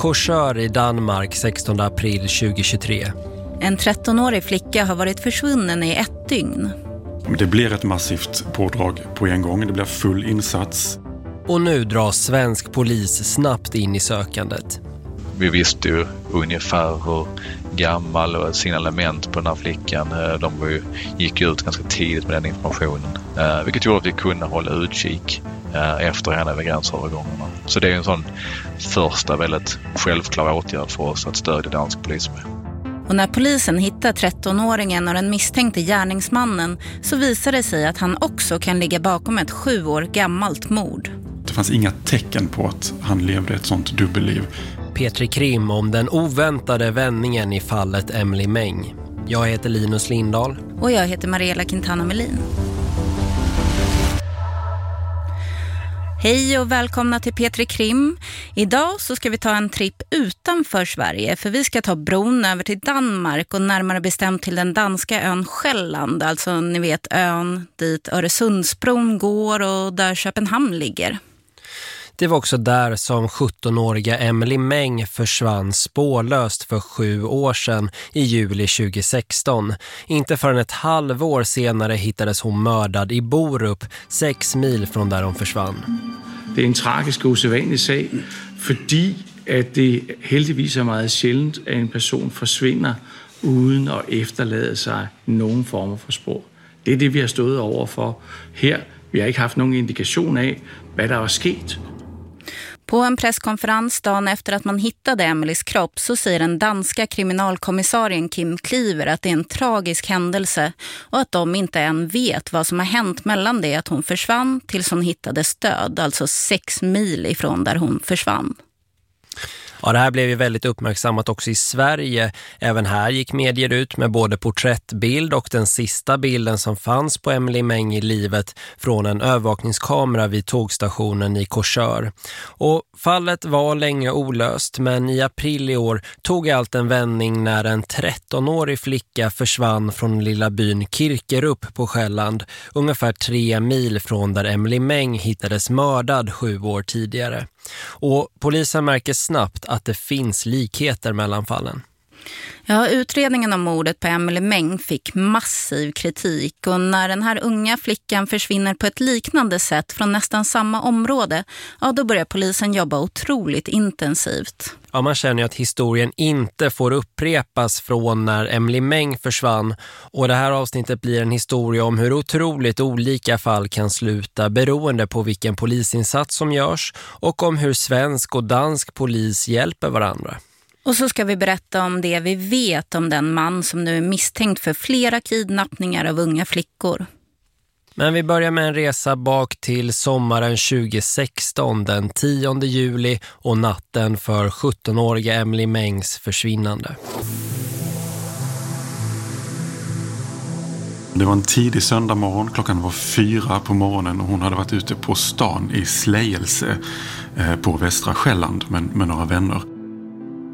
Korsör i Danmark 16 april 2023. En 13-årig flicka har varit försvunnen i ett dygn. Det blir ett massivt pådrag på en gång. Det blir full insats. Och nu dras svensk polis snabbt in i sökandet. Vi visste ju ungefär hur gammal och signalement på den här flickan. Eh, de gick ut ganska tidigt med den informationen. Eh, vilket gjorde att vi kunde hålla utkik efter henne vid gränsövergångarna. Så det är en sån första väldigt självklar åtgärd för oss att stödja dansk polis med. Och när polisen hittar 13-åringen och den misstänkte gärningsmannen så visar det sig att han också kan ligga bakom ett sju år gammalt mord. Det fanns inga tecken på att han levde ett sånt dubbelliv. Petri Krim om den oväntade vändningen i fallet Emily Meng. Jag heter Linus Lindahl. Och jag heter Mariella Quintana Melin. Hej och välkomna till Petri Krim. Idag så ska vi ta en tripp utanför Sverige för vi ska ta bron över till Danmark och närmare bestämt till den danska ön Själland. Alltså ni vet ön dit Öresundsbron går och där Köpenhamn ligger. Det var också där som 17-åriga Emily Meng försvann spårlöst för sju år sedan i juli 2016. Inte förrän ett halvår senare hittades hon mördad i Borup, sex mil från där hon försvann. Det är en tragisk och osedvanlig sak för att det heldigvis är mycket själdent att en person försvinner utan att efterlade sig någon form av spår. Det är det vi har stått överför här. Vi har inte haft någon indikation av vad der har skett. På en presskonferens dagen efter att man hittade Emelies kropp så säger den danska kriminalkommissarien Kim Kliver att det är en tragisk händelse och att de inte än vet vad som har hänt mellan det att hon försvann tills hon hittades död, alltså sex mil ifrån där hon försvann. Ja, det här blev ju väldigt uppmärksammat också i Sverige. Även här gick medier ut med både porträttbild och den sista bilden som fanns på Emily Meng i livet från en övervakningskamera vid tågstationen i Korsör. Och fallet var länge olöst men i april i år tog allt en vändning när en 13-årig flicka försvann från lilla byn Kirkerup på Själland, ungefär tre mil från där Emily Meng hittades mördad sju år tidigare. Och polisen märker snabbt att det finns likheter mellan fallen. Ja, utredningen om mordet på Emily Meng fick massiv kritik och när den här unga flickan försvinner på ett liknande sätt från nästan samma område, ja då börjar polisen jobba otroligt intensivt. Ja, man känner ju att historien inte får upprepas från när Emily Meng försvann och det här avsnittet blir en historia om hur otroligt olika fall kan sluta beroende på vilken polisinsats som görs och om hur svensk och dansk polis hjälper varandra. Och så ska vi berätta om det vi vet om den man som nu är misstänkt för flera kidnappningar av unga flickor. Men vi börjar med en resa bak till sommaren 2016, den 10 juli och natten för 17-åriga Emily Mengs försvinnande. Det var en tidig söndag morgon, klockan var fyra på morgonen och hon hade varit ute på stan i Slejelse eh, på Västra Själland med, med några vänner.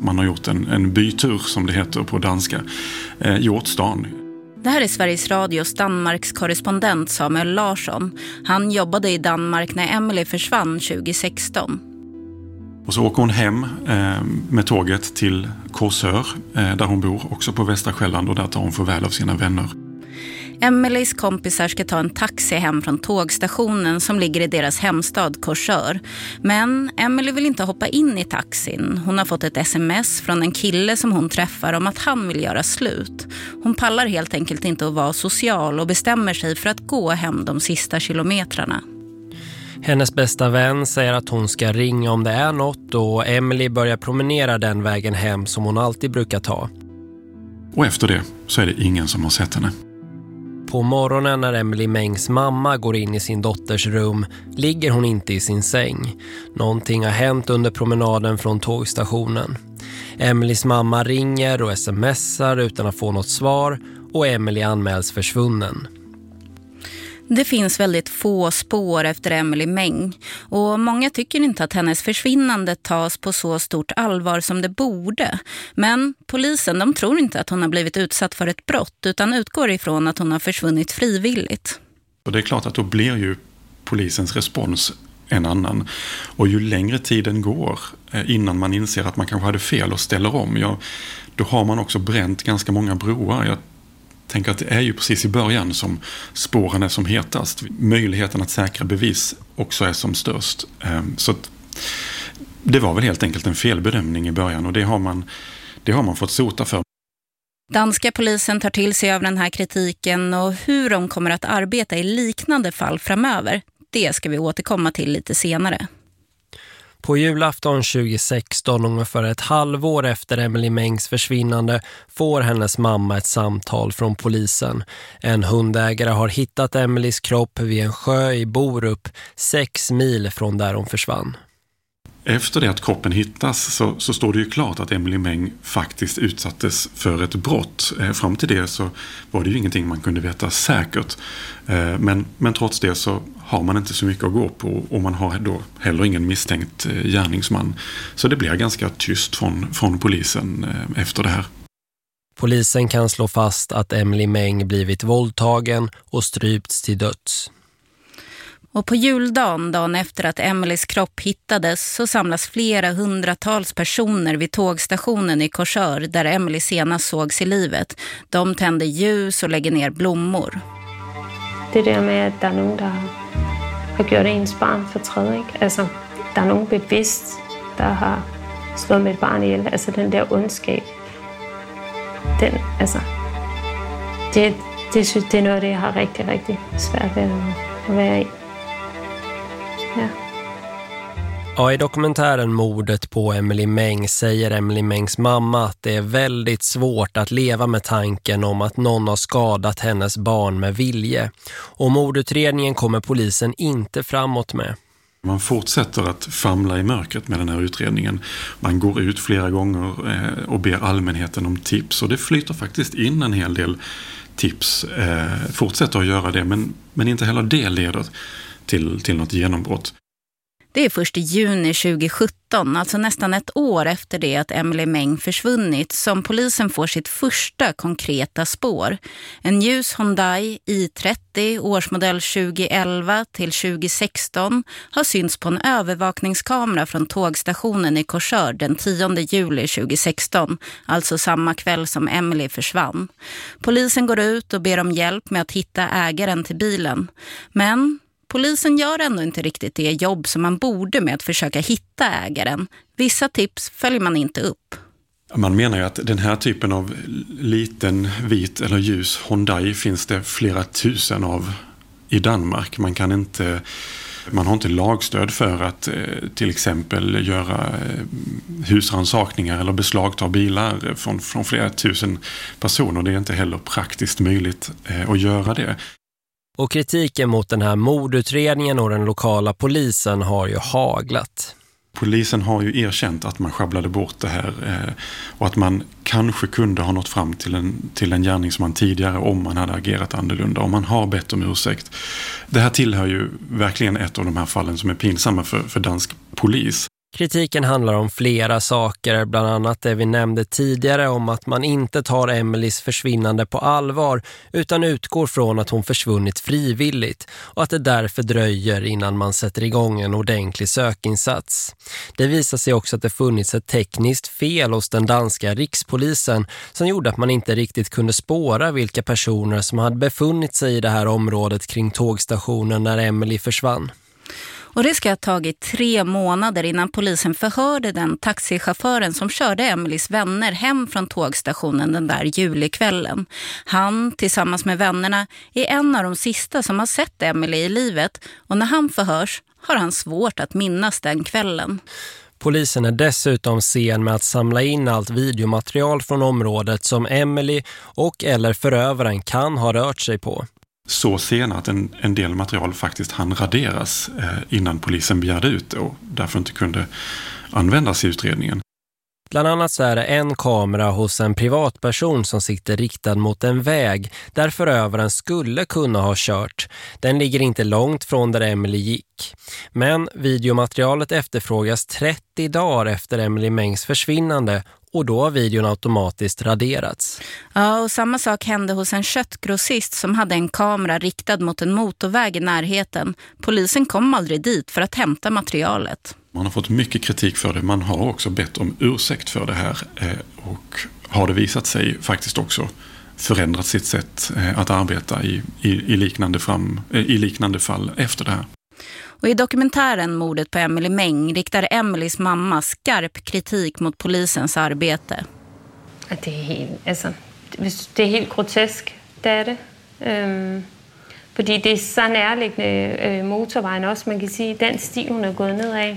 Man har gjort en, en bytur som det heter på danska, eh, gjort stan. Det här är Sveriges Radios Danmarks korrespondent Samuel Larsson. Han jobbade i Danmark när Emily försvann 2016. Och så åker hon hem eh, med tåget till Korsör eh, där hon bor, också på Västra Själland och där tar hon farväl av sina vänner. Emelies kompisar ska ta en taxi hem från tågstationen som ligger i deras hemstad Korsör. Men Emily vill inte hoppa in i taxin. Hon har fått ett sms från en kille som hon träffar om att han vill göra slut. Hon pallar helt enkelt inte att vara social och bestämmer sig för att gå hem de sista kilometrarna. Hennes bästa vän säger att hon ska ringa om det är något och Emily börjar promenera den vägen hem som hon alltid brukar ta. Och efter det så är det ingen som har sett henne. På morgonen när Emily Mengs mamma går in i sin dotters rum ligger hon inte i sin säng. Någonting har hänt under promenaden från tågstationen. Emelies mamma ringer och smsar utan att få något svar och Emily anmäls försvunnen. Det finns väldigt få spår efter Emily Meng och många tycker inte att hennes försvinnande tas på så stort allvar som det borde. Men polisen de tror inte att hon har blivit utsatt för ett brott utan utgår ifrån att hon har försvunnit frivilligt. Och det är klart att då blir ju polisens respons en annan. Och ju längre tiden går eh, innan man inser att man kanske hade fel och ställer om, ja, då har man också bränt ganska många broar. Jag tänker att det är ju precis i början som spåren är som hetast. Möjligheten att säkra bevis också är som störst. Ehm, så det var väl helt enkelt en felbedömning i början och det har man, det har man fått sota för. Danska polisen tar till sig av den här kritiken och hur de kommer att arbeta i liknande fall framöver, det ska vi återkomma till lite senare. På julafton 2016, ungefär ett halvår efter Emily Mengs försvinnande, får hennes mamma ett samtal från polisen. En hundägare har hittat Emelies kropp vid en sjö i Borup, sex mil från där hon försvann. Efter det att kroppen hittas så, så står det ju klart att Emily Meng faktiskt utsattes för ett brott. Eh, fram till det så var det ju ingenting man kunde veta säkert. Eh, men, men trots det så har man inte så mycket att gå på och man har då heller ingen misstänkt eh, gärningsman. Så det blir ganska tyst från, från polisen efter det här. Polisen kan slå fast att Emily Meng blivit våldtagen och strypts till döds. Och på juldagen, dagen efter att Emelies kropp hittades, så samlas flera hundratals personer vid tågstationen i Korsör där Emily senast sågs i livet. De tänder ljus och lägger ner blommor. Det där med att det är någon som har gjort ens barn förträd. Alltså, det är någon bevisst som har slagit ett barn ihjäl. Alltså den där ondskap. Den, alltså, det, det, det är något det jag har riktigt, riktigt svårt att vara i. Ja. Ja, i dokumentären Mordet på Emily Meng säger Emily Mengs mamma att det är väldigt svårt att leva med tanken om att någon har skadat hennes barn med vilje. Och mordutredningen kommer polisen inte framåt med. Man fortsätter att famla i mörkret med den här utredningen. Man går ut flera gånger eh, och ber allmänheten om tips och det flyter faktiskt in en hel del tips. Eh, fortsätter att göra det men, men inte heller det leder till, till något genombrott. Det är först i juni 2017, alltså nästan ett år efter det att Emily Meng försvunnit, som polisen får sitt första konkreta spår. En ljus Hyundai i30, årsmodell 2011 till 2016, har synts på en övervakningskamera från tågstationen i Korsör den 10 juli 2016, alltså samma kväll som Emily försvann. Polisen går ut och ber om hjälp med att hitta ägaren till bilen. Men Polisen gör ändå inte riktigt det jobb som man borde med att försöka hitta ägaren. Vissa tips följer man inte upp. Man menar ju att den här typen av liten, vit eller ljus Hyundai finns det flera tusen av i Danmark. Man kan inte man har inte lagstöd för att eh, till exempel göra eh, husransakningar eller beslagta bilar från, från flera tusen personer. Det är inte heller praktiskt möjligt eh, att göra det. Och kritiken mot den här mordutredningen och den lokala polisen har ju haglat. Polisen har ju erkänt att man sjabblade bort det här eh, och att man kanske kunde ha nått fram till en, till en gärningsman tidigare om man hade agerat annorlunda, om man har bett om ursäkt. Det här tillhör ju verkligen ett av de här fallen som är pinsamma för, för dansk polis. Kritiken handlar om flera saker, bland annat det vi nämnde tidigare om att man inte tar Emelies försvinnande på allvar utan utgår från att hon försvunnit frivilligt och att det därför dröjer innan man sätter igång en ordentlig sökinsats. Det visar sig också att det funnits ett tekniskt fel hos den danska rikspolisen som gjorde att man inte riktigt kunde spåra vilka personer som hade befunnit sig i det här området kring tågstationen när Emily försvann. Och det ska ha tagit tre månader innan polisen förhörde den taxichauffören som körde Emelies vänner hem från tågstationen den där julikvällen. Han, tillsammans med vännerna, är en av de sista som har sett Emily i livet och när han förhörs har han svårt att minnas den kvällen. Polisen är dessutom sen med att samla in allt videomaterial från området som Emily och eller förövaren kan ha rört sig på så sena att en, en del material faktiskt hann raderas eh, innan polisen begärde ut det och därför inte kunde användas i utredningen. Bland annat så är det en kamera hos en privatperson som sitter riktad mot en väg där förövaren skulle kunna ha kört. Den ligger inte långt från där Emily gick. Men videomaterialet efterfrågas 30 dagar efter Emily Mengs försvinnande och då har videon automatiskt raderats. Ja, och samma sak hände hos en köttgrossist som hade en kamera riktad mot en motorväg i närheten. Polisen kom aldrig dit för att hämta materialet. Man har fått mycket kritik för det. Man har också bett om ursäkt för det här eh, och har det visat sig faktiskt också förändrat sitt sätt eh, att arbeta i, i, i, liknande, fram, eh, i liknande fall efter det här. Och I dokumentären Mordet på Emily Meng riktar Emilys mamma skarp kritik mot polisens arbete. Det är helt, alltså, det är helt grotesk, det är det. Um, för det är så närliggande øh, motorvägen också. Man kan säga den sti hon har gått nedad.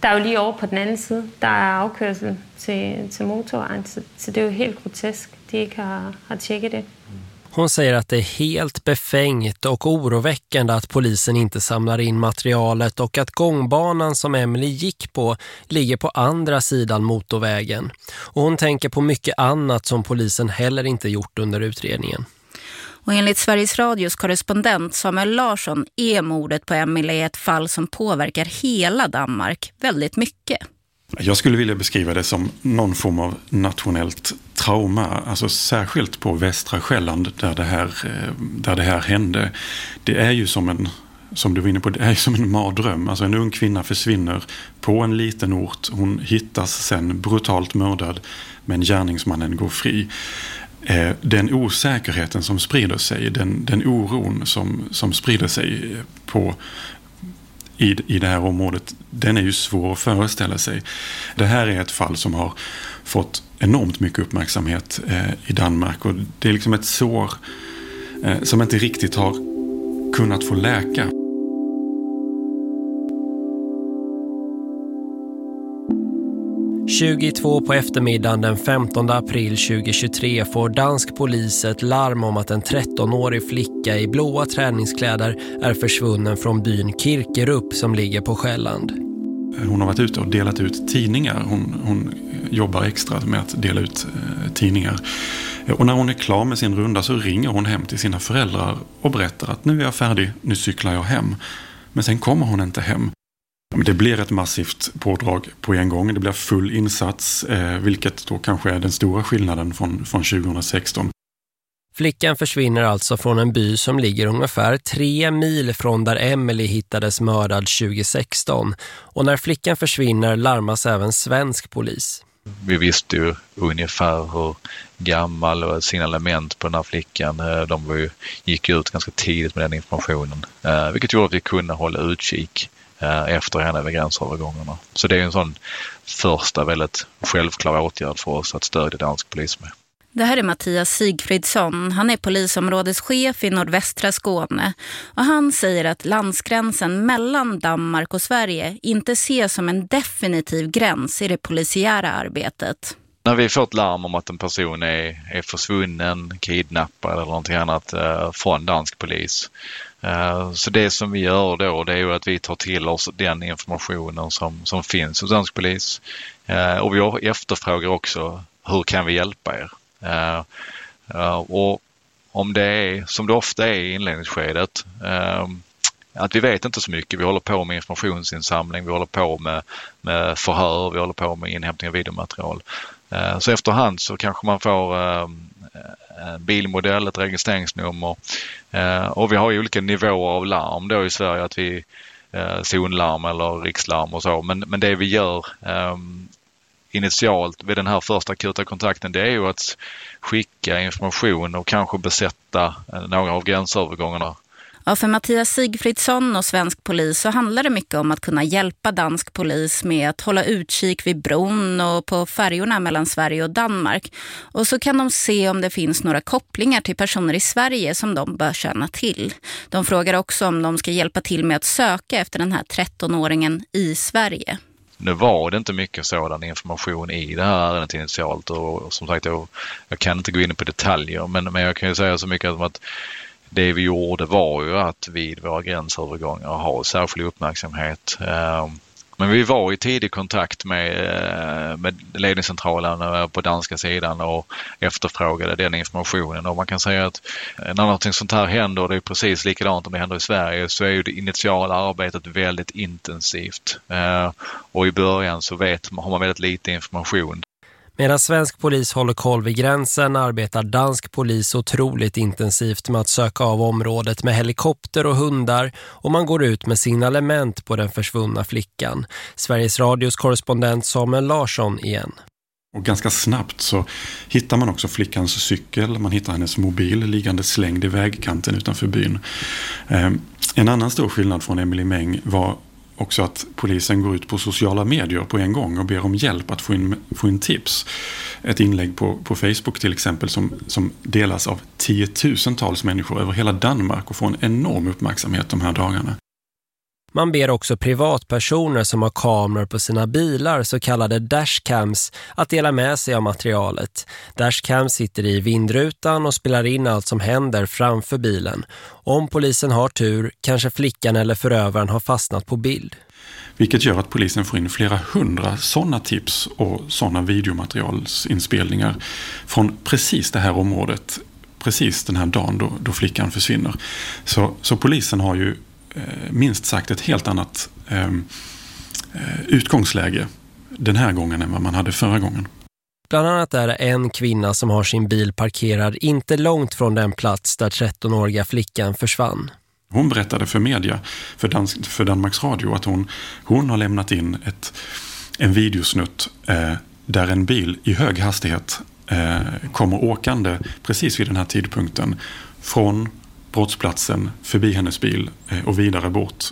Det är ju lige över på den andra sidan. Det är avkörsel till, till motorvägen. så, så det är ju helt grotesk, de inte har, har checkat det. Hon säger att det är helt befängt och oroväckande att polisen inte samlar in materialet och att gångbanan som Emily gick på ligger på andra sidan motorvägen. Och hon tänker på mycket annat som polisen heller inte gjort under utredningen. Och enligt Sveriges Radios korrespondent Samuel Larsson är mordet på Emily ett fall som påverkar hela Danmark väldigt mycket. Jag skulle vilja beskriva det som någon form av nationellt trauma, alltså särskilt på västra Själland där det här, eh, där det här hände. Det är ju som en, som du var inne på, det är som en mardröm. Alltså en ung kvinna försvinner på en liten ort, hon hittas sen brutalt mördad men gärningsmannen går fri. Eh, den osäkerheten som sprider sig, den, den oron som, som sprider sig på, i, i det här området, den är ju svår att föreställa sig. Det här är ett fall som har fått enormt mycket uppmärksamhet eh, i Danmark och det är liksom ett sår eh, som inte riktigt har kunnat få läka. 22 på eftermiddagen den 15 april 2023 får dansk polis ett larm om att en 13-årig flicka i blåa träningskläder är försvunnen från byn Kirkerup som ligger på Själland. Hon har varit ute och delat ut tidningar. Hon, hon jobbar extra med att dela ut eh, tidningar. Och när hon är klar med sin runda så ringer hon hem till sina föräldrar och berättar att nu är jag färdig, nu cyklar jag hem. Men sen kommer hon inte hem. Det blir ett massivt pådrag på en gång. Det blir full insats, eh, vilket då kanske är den stora skillnaden från, från 2016. Flickan försvinner alltså från en by som ligger ungefär tre mil från där Emily hittades mördad 2016. Och när flickan försvinner larmas även svensk polis. Vi visste ju ungefär hur gammal och signalement på den här flickan. Eh, de ju, gick ut ganska tidigt med den informationen. Eh, vilket gjorde att vi kunde hålla utkik efter henne vid gränsövergångarna. Så det är en sån första väldigt självklar åtgärd för oss att stödja dansk polis med. Det här är Mattias Sigfridsson. Han är polisområdeschef i nordvästra Skåne. Och han säger att landsgränsen mellan Danmark och Sverige inte ses som en definitiv gräns i det polisiära arbetet. När vi får ett larm om att en person är, är försvunnen, kidnappad eller någonting annat eh, från dansk polis Eh, Eh, så det som vi gör då det är ju att vi tar till oss den informationen som, som finns hos svensk polis. Eh, och vi efterfrågar också hur kan vi hjälpa er? Eh, och om det är som det ofta är i inledningsskedet ehm, att vi vet inte så mycket. Vi håller på med informationsinsamling, vi håller på med, med förhör, vi håller på med inhämtning av videomaterial. Så efterhand så kanske man får ehm, en bilmodell, ett registreringsnummer Eh, och vi har ju olika nivåer av larm då i Sverige, att vi eh, zonlarm eller rikslarm och så. Men, men det vi gör ehm, initialt vid den här första akuta kontakten det är ju att skicka information och kanske besätta eh, några av gränsövergångarna Ja, för Mattias Sigfridsson och svensk polis så handlar det mycket om att kunna hjälpa dansk polis med att hålla utkik vid bron och på färjorna mellan Sverige och Danmark. Och så kan de se om det finns några kopplingar till personer i Sverige som de bör känna till. De frågar också om de ska hjälpa till med att söka efter den här 13-åringen i Sverige. Nu var det inte mycket sådan information i det här ärendet initialt och som sagt jag, jag kan inte gå in på detaljer men, men jag kan ju säga så mycket som att det vi gjorde var ju att vid våra gränsövergångar ha särskild uppmärksamhet. Ehm, men vi var i tidig kontakt med, eh, med ledningscentralen eh, på danska sidan och efterfrågade den informationen. Och man kan säga att eh, när någonting sånt här händer, och det är precis likadant om det händer i Sverige, så är ju det initiala arbetet väldigt intensivt. Och i början så vet, har man väldigt lite information. Medan svensk polis håller koll vid gränsen arbetar dansk polis otroligt intensivt med att söka av området med helikopter och hundar och man går ut med signalement på den försvunna flickan. Sveriges radios korrespondent Samuel Larsson igen. Och ganska snabbt så hittar man också flickans cykel, man hittar hennes mobil liggande slängd i vägkanten utanför byn. Ehm, en annan stor skillnad från Emily Meng var också att polisen går ut på sociala medier på en gång och ber om hjälp att få in, få in tips. Ett inlägg på, på Facebook till exempel som, som delas av tiotusentals människor över hela Danmark och får en enorm uppmärksamhet de här dagarna. Man ber också privatpersoner som har kameror på sina bilar, så kallade dashcams, att dela med sig av materialet. Dashcams sitter i vindrutan och spelar in allt som händer framför bilen. Om polisen har tur kanske flickan eller förövaren har fastnat på bild. Vilket gör att polisen får in flera hundra sådana tips och sådana videomaterialsinspelningar från precis det här området precis den här dagen då, då flickan försvinner. Så, så polisen har ju minst sagt ett helt annat ehm, eh, utgångsläge den här gången än vad man hade förra gången. Bland annat är det en kvinna som har sin bil parkerad inte långt från den plats där 13-åriga flickan försvann. Hon berättade för media, för, Dans för Danmarks Radio, att hon, hon har lämnat in ett, en videosnutt eh, där en bil i hög hastighet eh, kommer åkande precis vid den här tidpunkten från brottsplatsen, förbi hennes bil eh, och vidare bort.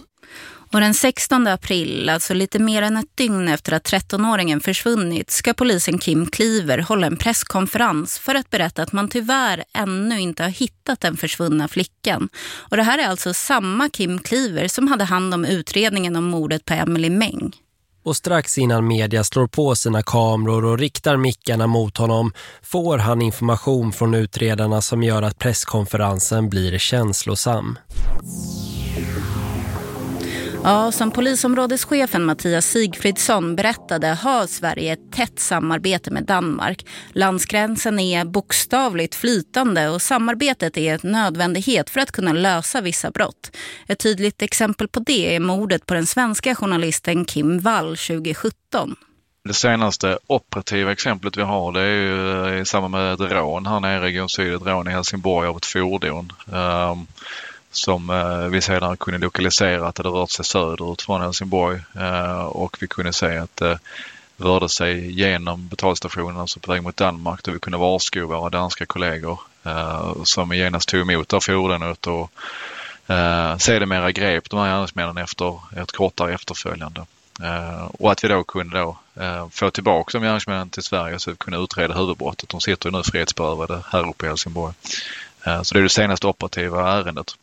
Och den 16 april, alltså lite mer än ett dygn efter att 13-åringen försvunnit, ska polisen Kim Kliver hålla en presskonferens för att berätta att man tyvärr ännu inte har hittat den försvunna flickan. Och det här är alltså samma Kim Kliver som hade hand om utredningen om mordet på Emily Meng. Och strax innan media slår på sina kameror och riktar mickarna mot honom får han information från utredarna som gör att presskonferensen blir känslosam. Ja, som polisområdeschefen Mattias Sigfridsson berättade har Sverige ett tätt samarbete med Danmark. Landsgränsen är bokstavligt flytande och samarbetet är en nödvändighet för att kunna lösa vissa brott. Ett tydligt exempel på det är mordet på den svenska journalisten Kim Wall 2017. Det senaste operativa exemplet vi har det är ju eh, i samband med ett rån här nere i Region Syd, ett rån i Helsingborg av ett fordon. Um, som eh, vi sedan kunde lokalisera att det rört sig söderut från Helsingborg eh, och vi kunde se att det rörde sig genom betalstationen, alltså på väg mot Danmark, där vi kunde varsko våra danska kollegor eh, som genast tog emot det fordonet och eh, sedermera grep de här gärningsmännen efter ett kortare efterföljande. Eh, och att vi då kunde då, eh, få tillbaka de gärningsmännen till Sverige så att vi kunde utreda huvudbrottet. De sitter nu frihetsberövade här uppe i Helsingborg. Så det är det senaste operativa ärendet.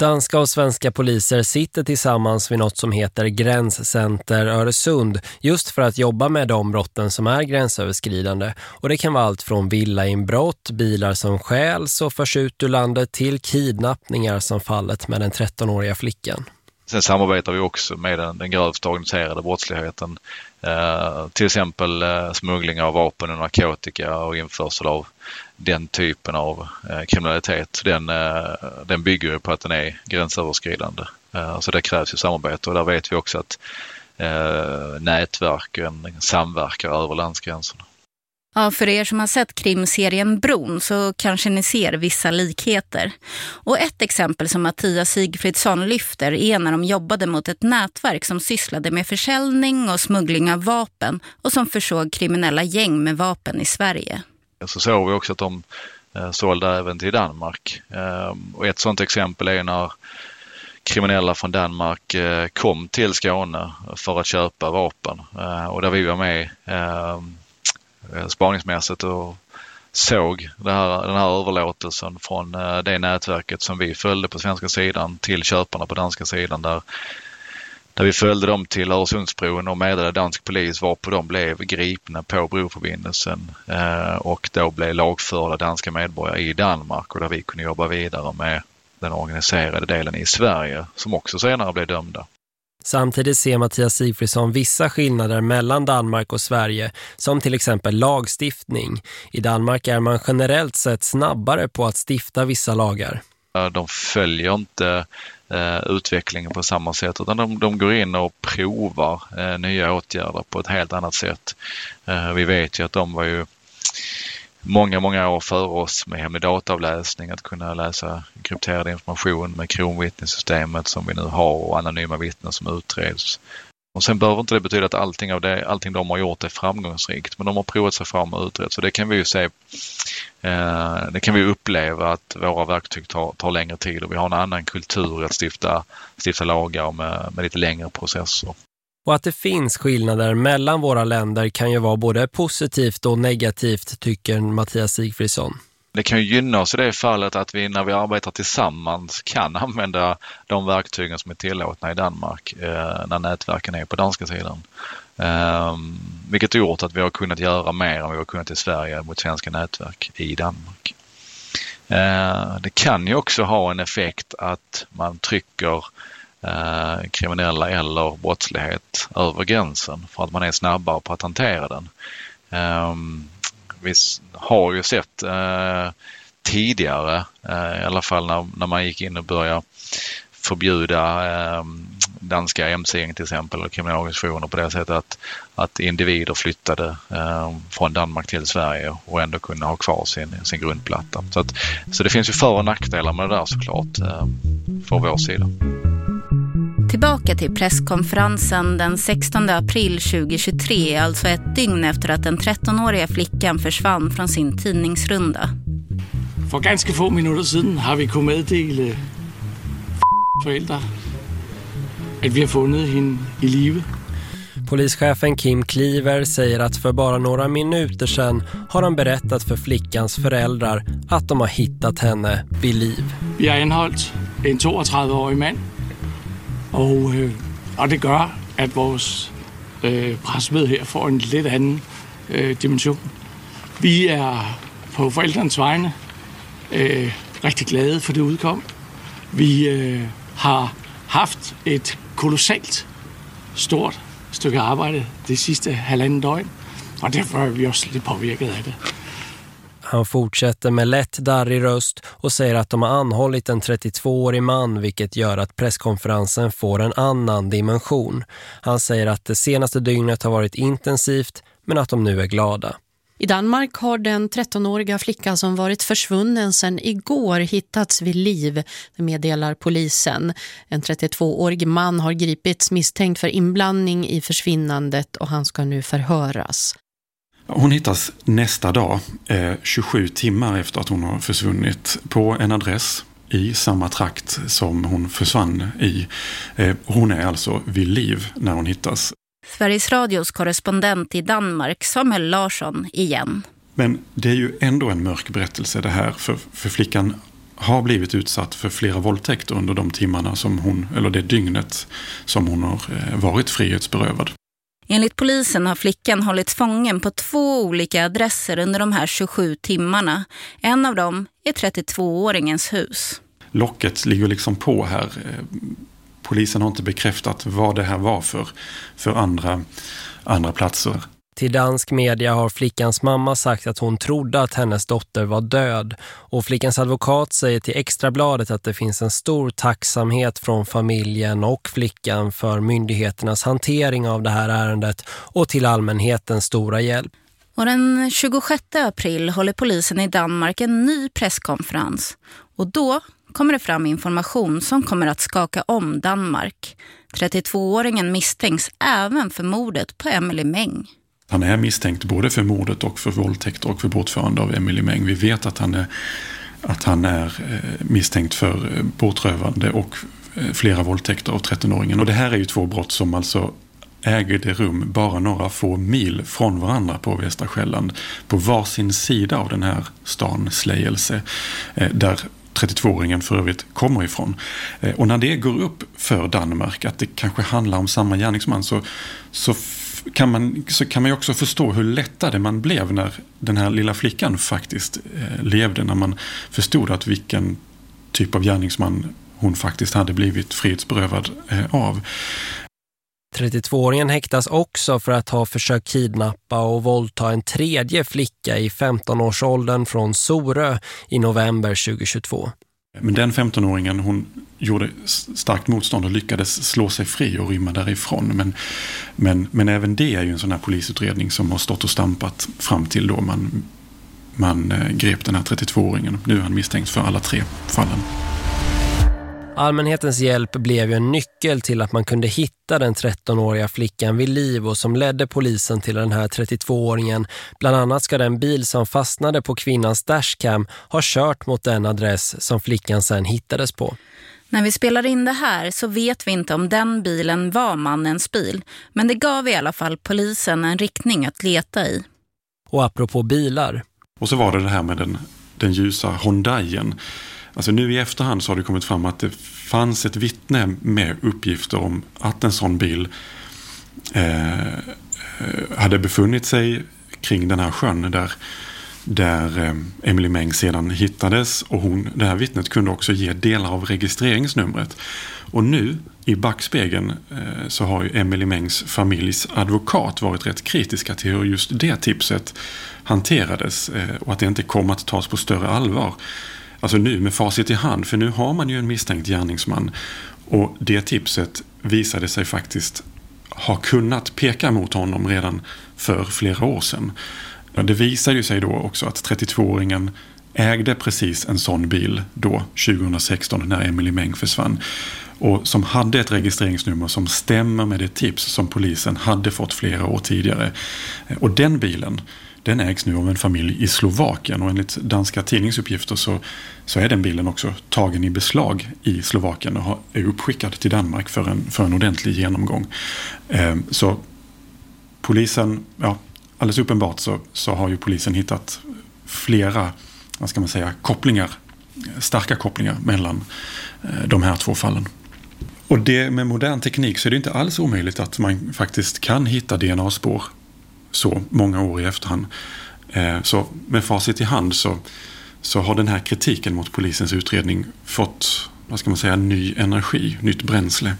Danska och svenska poliser sitter tillsammans vid något som heter Gränscenter Öresund just för att jobba med de brotten som är gränsöverskridande. Och det kan vara allt från villainbrott, bilar som stjäls och förs ut ur landet till kidnappningar som fallet med den 13-åriga flickan. Sen samarbetar vi också med den, den grövsta organiserade brottsligheten. Eh, till exempel eh, smuggling av vapen och narkotika och införsel av den typen av eh, kriminalitet. Den, eh, den bygger på att den är gränsöverskridande. Eh, så det krävs ju samarbete och där vet vi också att eh, nätverken samverkar över landsgränserna. Ja, för er som har sett krimserien Bron så kanske ni ser vissa likheter. Och ett exempel som Mattias Sigfridsson lyfter är när de jobbade mot ett nätverk som sysslade med försäljning och smuggling av vapen och som försåg kriminella gäng med vapen i Sverige. Så såg vi också att de eh, sålde även till Danmark. Ehm, och ett sådant exempel är när kriminella från Danmark eh, kom till Skåne för att köpa vapen eh, och där vi var med ehm, Eh, spaningsmässigt och såg här, den här överlåtelsen från eh, det nätverket som vi följde på svenska sidan till köparna på danska sidan där, där vi följde dem till Öresundsbron och meddelade dansk polis varpå de blev gripna på broförbindelsen eh, och då blev lagförda danska medborgare i Danmark och där vi kunde jobba vidare med den organiserade delen i Sverige som också senare blev dömda. Samtidigt ser Mattias Sigfridsson vissa skillnader mellan Danmark och Sverige som till exempel lagstiftning. I Danmark är man generellt sett snabbare på att stifta vissa lagar. De följer inte eh, utvecklingen på samma sätt utan de, de går in och provar eh, nya åtgärder på ett helt annat sätt. Eh, vi vet ju att de var ju många, många år före oss med hemlig dataavläsning, att kunna läsa krypterad information med kronvittnessystemet som vi nu har och anonyma vittnen som utreds. Och sen behöver inte det betyda att allting, av det, allting de har gjort är framgångsrikt, men de har provat sig fram och utrett. Så det kan vi ju se, eh, det kan vi uppleva att våra verktyg tar, tar längre tid och vi har en annan kultur att stifta, stifta lagar med, med lite längre processer. Och att det finns skillnader mellan våra länder kan ju vara både positivt och negativt, tycker Mattias Sigfridsson. Det kan ju gynna oss i det fallet att vi när vi arbetar tillsammans kan använda de verktygen som är tillåtna i Danmark eh, när nätverken är på danska sidan. Eh, vilket har gjort att vi har kunnat göra mer än vi har kunnat i Sverige mot svenska nätverk i Danmark. Eh, det kan ju också ha en effekt att man trycker eh, kriminella eller brottslighet över gränsen för att man är snabbare på att hantera den. Eh, vi har ju sett eh, tidigare, eh, i alla fall när, när man gick in och började förbjuda eh, danska mc till exempel, och kriminella organisationer på det sättet att, att individer flyttade eh, från Danmark till Sverige och ändå kunde ha kvar sin, sin grundplatta. Så, att, så det finns ju för och nackdelar med det där såklart eh, från vår sida. Tillbaka till presskonferensen den 16 april 2023, alltså ett dygn efter att den 13-åriga flickan försvann från sin tidningsrunda. För ganska få minuter sedan har vi kunnat meddela föräldrar att vi har funnit henne i livet. Polischefen Kim Kliver säger att för bara några minuter sedan har han berättat för flickans föräldrar att de har hittat henne vid liv. Vi har anhållit en 32-årig man Og, øh, og det gör att vores øh, pressemøde her får en lite annan øh, dimension. Vi är på föräldrarnas vegne øh, rigtig glade for det udkom. Vi øh, har haft ett kolossalt stort stykke arbejde det sidste halvanden døgn, och därför är vi också lite påverkade av det. Han fortsätter med lätt darrig röst och säger att de har anhållit en 32-årig man vilket gör att presskonferensen får en annan dimension. Han säger att det senaste dygnet har varit intensivt men att de nu är glada. I Danmark har den 13-åriga flickan som varit försvunnen sedan igår hittats vid liv, det meddelar polisen. En 32-årig man har gripits misstänkt för inblandning i försvinnandet och han ska nu förhöras. Hon hittas nästa dag, eh, 27 timmar efter att hon har försvunnit, på en adress i samma trakt som hon försvann i. Eh, hon är alltså vid liv när hon hittas. Sveriges Radios korrespondent i Danmark, Samuel Larsson, igen. Men det är ju ändå en mörk berättelse det här, för, för flickan har blivit utsatt för flera våldtäkter under de timmarna som hon, eller det dygnet som hon har eh, varit frihetsberövad. Enligt polisen har flickan hållits fången på två olika adresser under de här 27 timmarna. En av dem är 32-åringens hus. Locket ligger liksom på här. Polisen har inte bekräftat vad det här var för, för andra, andra platser. Till dansk media har flickans mamma sagt att hon trodde att hennes dotter var död. Och flickans advokat säger till Extrabladet att det finns en stor tacksamhet från familjen och flickan för myndigheternas hantering av det här ärendet och till allmänhetens stora hjälp. Och den 26 april håller polisen i Danmark en ny presskonferens. Och då kommer det fram information som kommer att skaka om Danmark. 32-åringen misstänks även för mordet på Emily Meng. Han är misstänkt både för mordet och för våldtäkt och för bortförande av Emily Meng. Vi vet att han är, att han är eh, misstänkt för eh, bortrövande och eh, flera våldtäkter av 13-åringen. Och det här är ju två brott som alltså ägde rum bara några få mil från varandra på Västra Själland. På varsin sida av den här stan Slejelse. Där 32-åringen för övrigt kommer ifrån. Och när det går upp för Danmark att det kanske handlar om samma gärningsman så, så kan man, så kan man ju också förstå hur lättade man blev när den här lilla flickan faktiskt eh, levde. När man förstod att vilken typ av gärningsman hon faktiskt hade blivit frihetsberövad eh, av. 32-åringen häktas också för att ha försökt kidnappa och våldta en tredje flicka i 15-årsåldern från Sorö i november 2022. Men den 15-åringen hon gjorde starkt motstånd och lyckades slå sig fri och rymma därifrån. Men, men, men även det är ju en sån här polisutredning som har stått och stampat fram till då man, man eh, grep den här 32-åringen. Nu är han misstänkt för alla tre fallen. Allmänhetens hjälp blev ju en nyckel till att man kunde hitta den 13-åriga flickan vid liv och som ledde polisen till den här 32-åringen. Bland annat ska den bil som fastnade på kvinnans dashcam ha kört mot den adress som flickan sen hittades på. När vi spelar in det här så vet vi inte om den bilen var mannens bil. Men det gav i alla fall polisen en riktning att leta i. Och apropå bilar. Och så var det det här med den, den ljusa Hondaien. Alltså nu i efterhand så har det kommit fram att det fanns ett vittne med uppgifter om att en sån bil eh, hade befunnit sig kring den här sjön där, där eh, Emily Meng sedan hittades. Och hon, det här vittnet kunde också ge delar av registreringsnumret. Och nu i backspegeln eh, så har ju Emily Mengs familjs advokat varit rätt kritiska till hur just det tipset hanterades eh, och att det inte kom att tas på större allvar. Alltså nu med facit i hand, för nu har man ju en misstänkt gärningsman. Och det tipset visade sig faktiskt ha kunnat peka mot honom redan för flera år sedan. Det visade ju sig då också att 32-åringen ägde precis en sån bil då, 2016, när Emily Meng försvann. Och som hade ett registreringsnummer som stämmer med det tips som polisen hade fått flera år tidigare. Och den bilen, den ägs nu av en familj i Slovakien och enligt danska tidningsuppgifter så, så är den bilen också tagen i beslag i Slovakien och är uppskickad till Danmark för en, för en ordentlig genomgång. Eh, så polisen, ja, alldeles uppenbart så, så har ju polisen hittat flera, vad ska man säga, kopplingar, starka kopplingar mellan eh, de här två fallen. Och det med modern teknik så är det inte alls omöjligt att man faktiskt kan hitta DNA-spår så många år i efterhand. Eh, så med facit i hand så, så har den här kritiken mot polisens utredning fått, vad ska man säga, ny energi, nytt bränsle.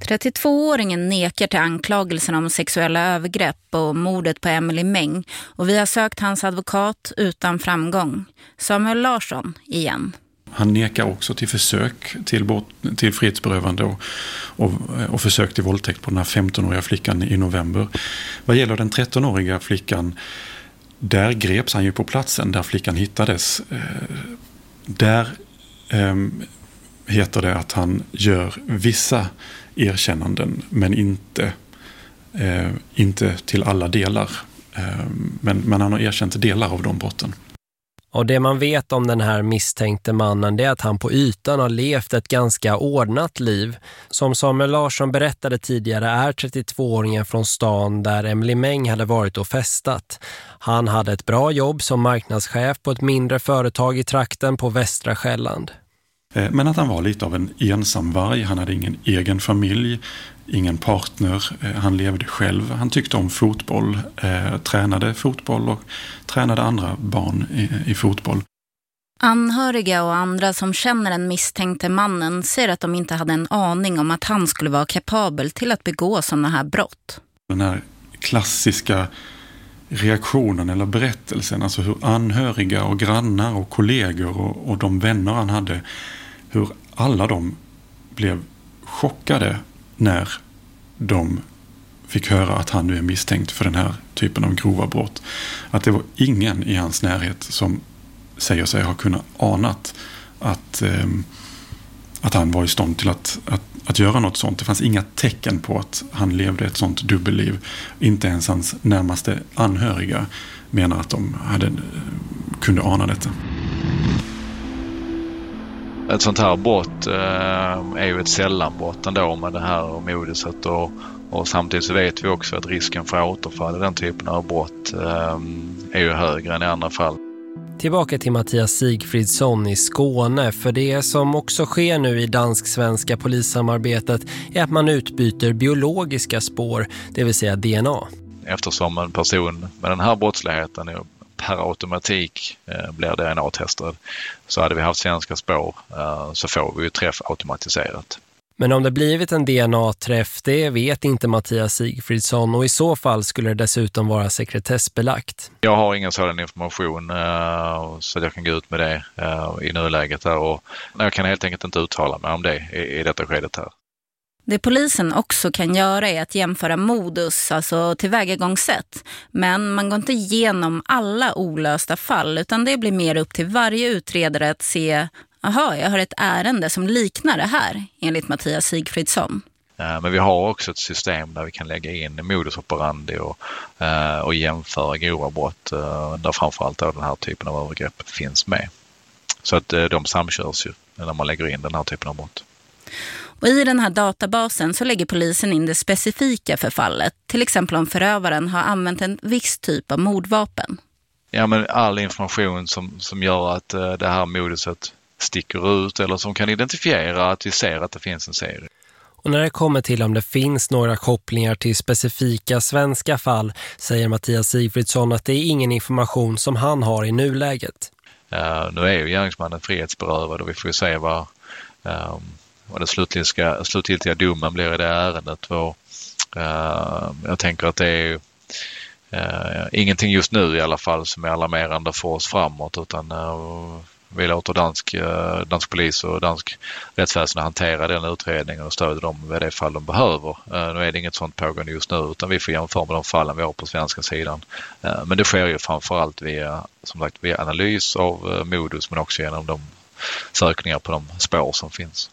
32-åringen nekar till anklagelsen om sexuella övergrepp och mordet på Emily Meng och vi har sökt hans advokat utan framgång. Samuel Larsson igen. Han nekar också till försök till, till frihetsberövande och, och, och försök till våldtäkt på den här 15-åriga flickan i november. Vad gäller den 13-åriga flickan, där greps han ju på platsen där flickan hittades. Eh, där eh, heter det att han gör vissa erkännanden men inte, eh, inte till alla delar. Eh, men, men han har erkänt delar av de brotten. Och det man vet om den här misstänkte mannen det är att han på ytan har levt ett ganska ordnat liv. Som Samuel Larsson berättade tidigare är 32-åringen från stan där Emily Meng hade varit och festat. Han hade ett bra jobb som marknadschef på ett mindre företag i trakten på Västra Själland. Eh, men att han var lite av en ensam varg. Han hade ingen egen familj, ingen partner. Eh, han levde själv. Han tyckte om fotboll, eh, tränade fotboll och tränade andra barn i, i fotboll. Anhöriga och andra som känner den misstänkte mannen ser att de inte hade en aning om att han skulle vara kapabel till att begå sådana här brott. Den här klassiska reaktionen eller berättelsen, alltså hur anhöriga och grannar och kollegor och, och de vänner han hade, hur alla de blev chockade när de fick höra att han nu är misstänkt för den här typen av grova brott. Att det var ingen i hans närhet som säger sig ha kunnat anat att, eh, att han var i stånd till att, att, att göra något sånt. Det fanns inga tecken på att han levde ett sånt dubbelliv. Inte ens hans närmaste anhöriga menar att de hade, eh, kunde ana detta. Ett sånt här brott eh, är ju ett sällanbrott ändå med det här moduset och, och samtidigt så vet vi också att risken för återfall i den typen av brott eh, är ju högre än i andra fall. Tillbaka till Mattias Sigfridsson i Skåne för det som också sker nu i dansk-svenska polissamarbetet är att man utbyter biologiska spår, det vill säga DNA. Eftersom en person med den här brottsligheten per automatik eh, blir DNA-testad så hade vi haft svenska spår eh, så får vi ju träff automatiserat. Men om det blivit en DNA-träff, det vet inte Mattias Sigfridsson och i så fall skulle det dessutom vara sekretessbelagt. Jag har ingen sådan information uh, så jag kan gå ut med det i nuläget här och jag kan helt enkelt inte uttala mig om det i, i detta skedet här. Det polisen också kan göra är att jämföra modus, alltså tillvägagångssätt. Men man går inte igenom alla olösta fall utan det blir mer upp till varje utredare att se Aha, jag har ett ärende som liknar det här, enligt Mattias Sigfridsson. Eh, men vi har också ett system där vi kan lägga in modus operandi och, eh, och jämföra grova brott eh, där framförallt den här typen av övergrepp finns med. Så att de samkörs ju när man lägger in den här typen av brott. Och I den här databasen så lägger polisen in det specifika för fallet. Till exempel om förövaren har använt en viss typ av mordvapen. Ja, men all information som, som gör att det här moduset sticker ut eller som kan identifiera att vi ser att det finns en serie. Och när det kommer till om det finns några kopplingar till specifika svenska fall säger Mattias Sigfridsson att det är ingen information som han har i nuläget. Uh, nu är ju gärningsmannen frihetsberövad och vi får ju se vad, um, vad den slutgiltiga, slutgiltiga domen blir i det ärendet. Och, uh, jag tänker att det är uh, ingenting just nu i alla fall som är alarmerande för oss framåt utan eh, vi låter dansk, eh, dansk polis och dansk rättsväsende hantera den utredningen och stödja dem med det fall de behöver. Nu är det inget sånt pågående just nu utan vi får jämföra med de fallen vi har på svenska sidan. Men det sker ju framförallt via, som sagt, via analys av modus men också genom de sökningar på de spår som finns.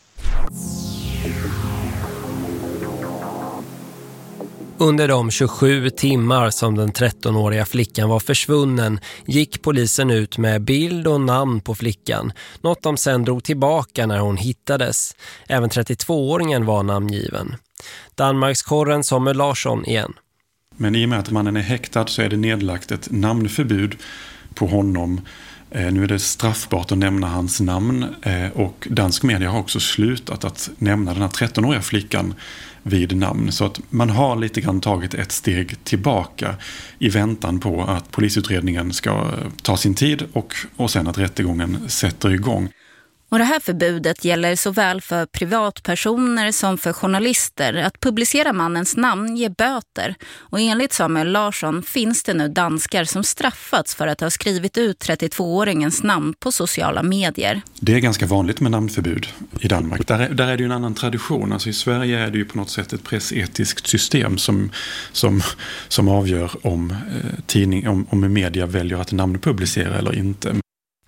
Under de 27 timmar som den 13-åriga flickan var försvunnen gick polisen ut med bild och namn på flickan. Något de sen drog tillbaka när hon hittades. Även 32-åringen var namngiven. Danmarkskorren Sommer Larsson igen. Men i och med att mannen är häktad så är det nedlagt ett namnförbud på honom. Eh, nu är det straffbart att nämna hans namn eh, och dansk media har också slutat att nämna den här 13-åriga flickan vid namn. Så att man har lite grann tagit ett steg tillbaka i väntan på att polisutredningen ska ta sin tid och, och sen att rättegången sätter igång. Och det här förbudet gäller såväl för privatpersoner som för journalister. Att publicera mannens namn ger böter. Och enligt Samuel Larsson finns det nu danskar som straffats för att ha skrivit ut 32-åringens namn på sociala medier. Det är ganska vanligt med namnförbud i Danmark. Där är, där är det ju en annan tradition. Alltså I Sverige är det ju på något sätt ett pressetiskt system som, som, som avgör om, eh, tidning, om, om media väljer att namnpublicera eller inte.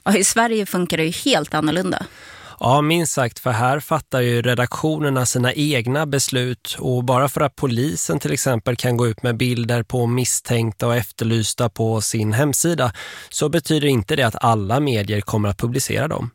Och i Sverige funkar det ju helt annorlunda. Ja, minst sagt, för här fattar ju redaktionerna sina egna beslut och bara för att polisen till exempel kan gå ut med bilder på misstänkta och efterlysta på sin hemsida så betyder inte det att alla medier kommer att publicera dem.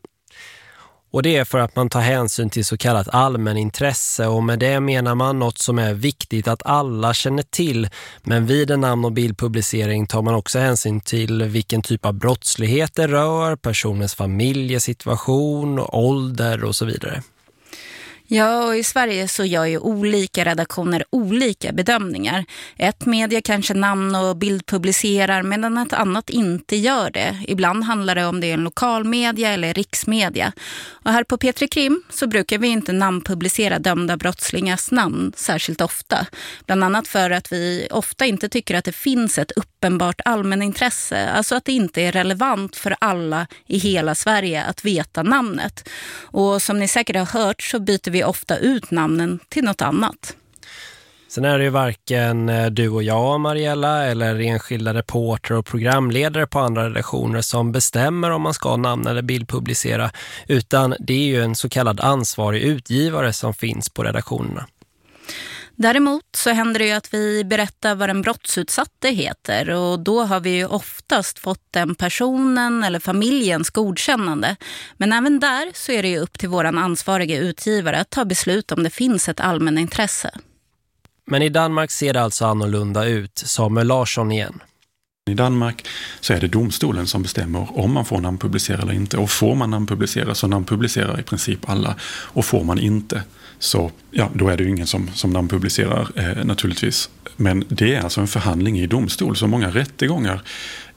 Och det är för att man tar hänsyn till så kallat allmänintresse och med det menar man något som är viktigt att alla känner till. Men vid en namn- och bildpublicering tar man också hänsyn till vilken typ av brottslighet det rör, personens familjesituation, ålder och så vidare. Ja, och i Sverige så gör ju olika redaktioner olika bedömningar. Ett media kanske namn- och bildpublicerar medan ett annat inte gör det. Ibland handlar det om det är en lokalmedia eller riksmedia. Och här på Petri Krim så brukar vi inte namnpublicera dömda brottslingars namn särskilt ofta. Bland annat för att vi ofta inte tycker att det finns ett uppenbart allmänintresse. Alltså att det inte är relevant för alla i hela Sverige att veta namnet. Och som ni säkert har hört så byter vi ofta ut namnen till något annat. Sen är det ju varken eh, du och jag, Mariella, eller enskilda reporter och programledare på andra redaktioner som bestämmer om man ska namn eller bildpublicera, utan det är ju en så kallad ansvarig utgivare som finns på redaktionerna. Däremot så händer det ju att vi berättar vad den brottsutsatte heter och då har vi ju oftast fått den personen eller familjens godkännande. Men även där så är det ju upp till våran ansvariga utgivare att ta beslut om det finns ett allmänintresse. Men i Danmark ser det alltså annorlunda ut. Samuel Larsson igen. I Danmark så är det domstolen som bestämmer om man får namnpublicera eller inte. Och får man namnpublicera så namnpublicerar i princip alla. Och får man inte så ja, då är det ju ingen som, som namnpublicerar eh, naturligtvis. Men det är alltså en förhandling i domstol. Så många rättegångar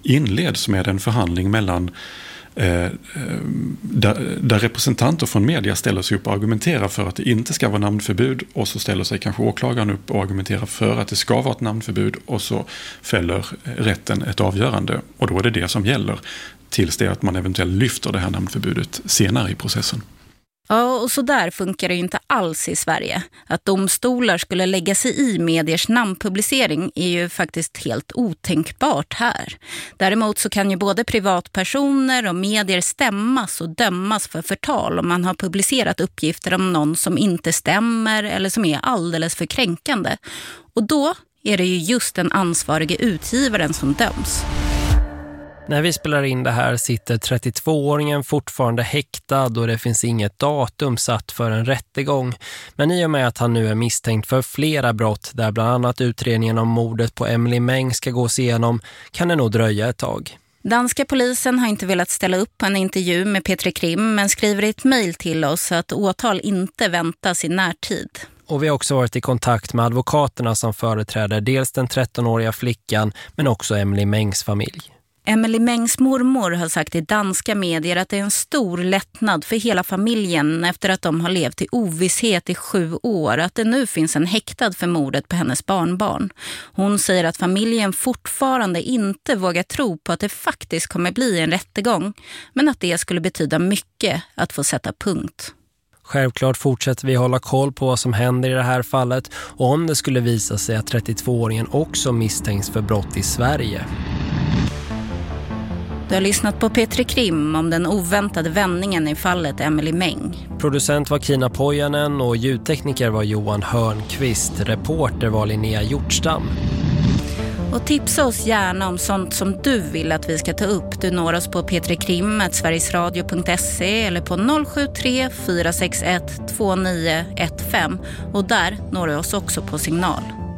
inleds med en förhandling mellan eh, eh, där, där, representanter från media ställer sig upp och argumenterar för att det inte ska vara namnförbud och så ställer sig kanske åklagaren upp och argumenterar för att det ska vara ett namnförbud och så fäller rätten ett avgörande och då är det det som gäller tills det att man eventuellt lyfter det här namnförbudet senare i processen. Ja, och så där funkar det ju inte alls i Sverige. Att domstolar skulle lägga sig i mediers namnpublicering är ju faktiskt helt otänkbart här. Däremot så kan ju både privatpersoner och medier stämmas och dömas för förtal om man har publicerat uppgifter om någon som inte stämmer eller som är alldeles för kränkande. Och då är det ju just den ansvarige utgivaren som döms. När vi spelar in det här sitter 32-åringen fortfarande häktad och det finns inget datum satt för en rättegång. Men i och med att han nu är misstänkt för flera brott där bland annat utredningen om mordet på Emily Meng ska gås igenom kan det nog dröja ett tag. Danska polisen har inte velat ställa upp en intervju med Petri Krim men skriver ett mejl till oss att åtal inte väntas i närtid. Och vi har också varit i kontakt med advokaterna som företräder dels den 13-åriga flickan men också Emily Mengs familj. Emily Mengs mormor har sagt i danska medier att det är en stor lättnad för hela familjen efter att de har levt i ovisshet i sju år att det nu finns en häktad för mordet på hennes barnbarn. Hon säger att familjen fortfarande inte vågar tro på att det faktiskt kommer bli en rättegång men att det skulle betyda mycket att få sätta punkt. Självklart fortsätter vi hålla koll på vad som händer i det här fallet och om det skulle visa sig att 32-åringen också misstänks för brott i Sverige. Du har lyssnat på Petri Krim om den oväntade vändningen i fallet Emily Meng. Producent var Kina Pojanen och ljudtekniker var Johan Hörnqvist. Reporter var Linnea Hjortstam. Och tipsa oss gärna om sånt som du vill att vi ska ta upp. Du når oss på petrikrim.sverigesradio.se eller på 073 461 2915. Och där når du oss också på signal.